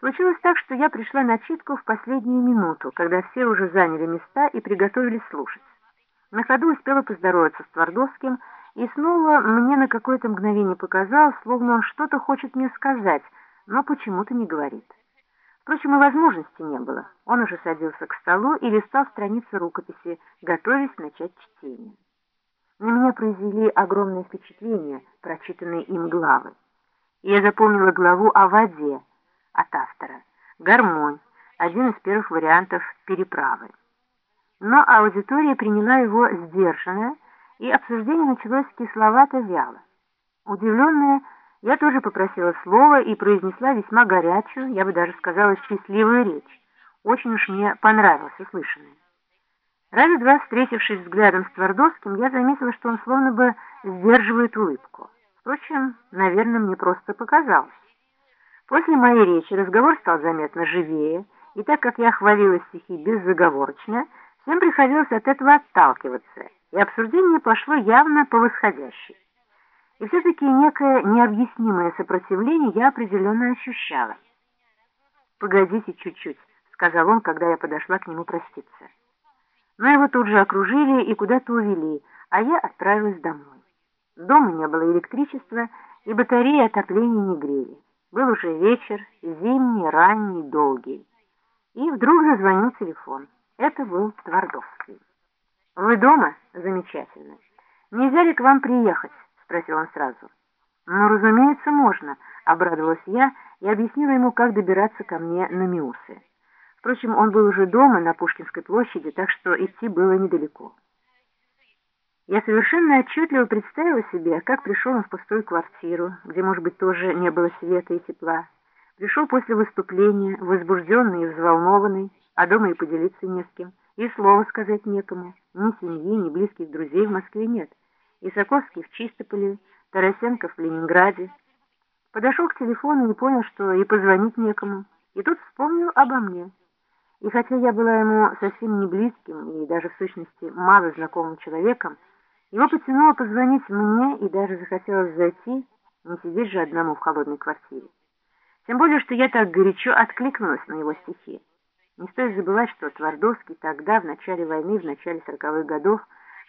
Случилось так, что я пришла на читку в последнюю минуту, когда все уже заняли места и приготовились слушать. На ходу успела поздороваться с Твардовским, и снова мне на какое-то мгновение показалось, словно он что-то хочет мне сказать, но почему-то не говорит. Впрочем, и возможности не было. Он уже садился к столу и листал страницы рукописи, готовясь начать чтение. На меня произвели огромное впечатление прочитанные им главы. Я запомнила главу о воде от автора, гармонь, один из первых вариантов переправы. Но аудитория приняла его сдержанно, и обсуждение началось кисловато-вяло. Удивленная, я тоже попросила слова и произнесла весьма горячую, я бы даже сказала, счастливую речь. Очень уж мне понравилось услышанное. Раза два, встретившись взглядом с Твардовским, я заметила, что он словно бы сдерживает улыбку. Впрочем, наверное, мне просто показалось. После моей речи разговор стал заметно живее, и так как я хвалила стихи беззаговорочно, всем приходилось от этого отталкиваться, и обсуждение пошло явно по восходящей. И все-таки некое необъяснимое сопротивление я определенно ощущала. «Погодите чуть-чуть», — сказал он, когда я подошла к нему проститься. Но его тут же окружили и куда-то увели, а я отправилась домой. Дома не было электричества, и батареи отопления не грели. Был уже вечер, зимний, ранний, долгий. И вдруг зазвонил телефон. Это был Твардовский. «Вы дома? Замечательно. Нельзя ли к вам приехать?» — спросил он сразу. «Ну, разумеется, можно», — обрадовалась я и объяснила ему, как добираться ко мне на Миусы. Впрочем, он был уже дома на Пушкинской площади, так что идти было недалеко. Я совершенно отчетливо представила себе, как пришел он в пустую квартиру, где, может быть, тоже не было света и тепла. Пришел после выступления, возбужденный и взволнованный, а дома и поделиться не с кем, и слова сказать некому. Ни семьи, ни близких друзей в Москве нет. Исаковский в Чистополе, Тарасенко в Ленинграде. Подошел к телефону и понял, что и позвонить некому. И тут вспомнил обо мне. И хотя я была ему совсем не близким и даже в сущности мало знакомым человеком, его потянуло позвонить мне и даже захотелось зайти, не сидеть же одному в холодной квартире. Тем более, что я так горячо откликнулась на его стихи. Не стоит забывать, что Твардовский тогда, в начале войны, в начале сороковых годов,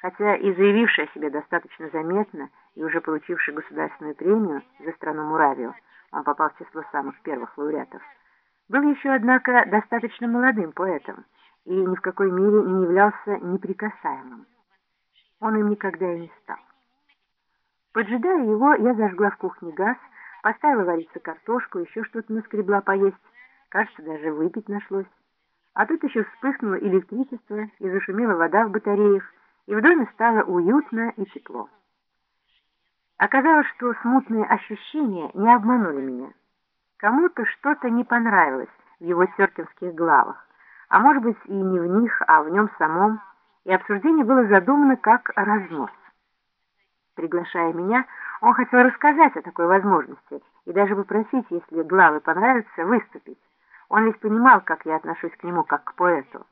хотя и заявивший о себе достаточно заметно и уже получивший государственную премию за страну Муравию, он попал в число самых первых лауреатов, был еще, однако, достаточно молодым поэтом и ни в какой мере не являлся неприкасаемым он им никогда и не стал. Поджидая его, я зажгла в кухне газ, поставила вариться картошку, еще что-то наскребла поесть, кажется, даже выпить нашлось. А тут еще вспыхнуло электричество и зашумела вода в батареях, и в доме стало уютно и тепло. Оказалось, что смутные ощущения не обманули меня. Кому-то что-то не понравилось в его серкинских главах, а может быть и не в них, а в нем самом, и обсуждение было задумано как разнос. Приглашая меня, он хотел рассказать о такой возможности и даже попросить, если главы понравятся, выступить. Он ведь понимал, как я отношусь к нему как к поэту.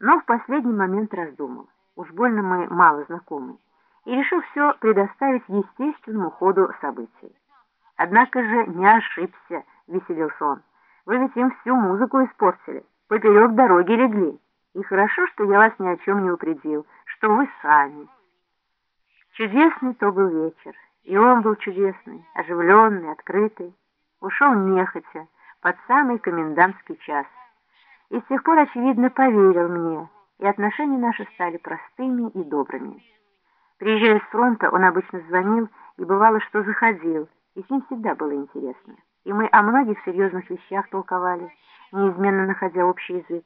Но в последний момент раздумал. Уж больно мы мало знакомы. И решил все предоставить естественному ходу событий. Однако же не ошибся, веселился он. Вы ведь им всю музыку испортили, поперек дороги легли. И хорошо, что я вас ни о чем не упредил, что вы сами. Чудесный то был вечер, и он был чудесный, оживленный, открытый. Ушел нехотя, под самый комендантский час. И с тех пор, очевидно, поверил мне, и отношения наши стали простыми и добрыми. Приезжая с фронта, он обычно звонил, и бывало, что заходил, и с ним всегда было интересно. И мы о многих серьезных вещах толковали, неизменно находя общий язык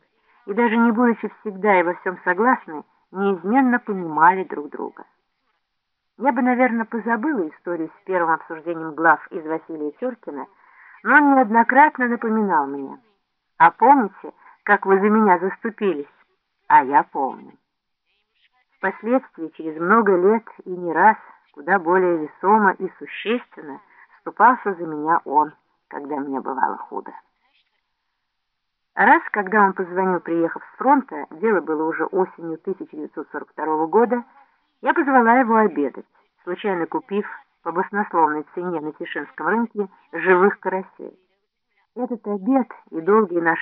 и даже не будучи всегда и во всем согласны, неизменно понимали друг друга. Я бы, наверное, позабыла историю с первым обсуждением глав из Василия Теркина, но он неоднократно напоминал мне. А помните, как вы за меня заступились? А я помню. Впоследствии, через много лет и не раз, куда более весомо и существенно, вступался за меня он, когда мне бывало худо. Раз, когда он позвонил, приехав с фронта, дело было уже осенью 1942 года, я позвала его обедать, случайно купив по баснословной цене на Тишинском рынке живых карасей. Этот обед и долгие наши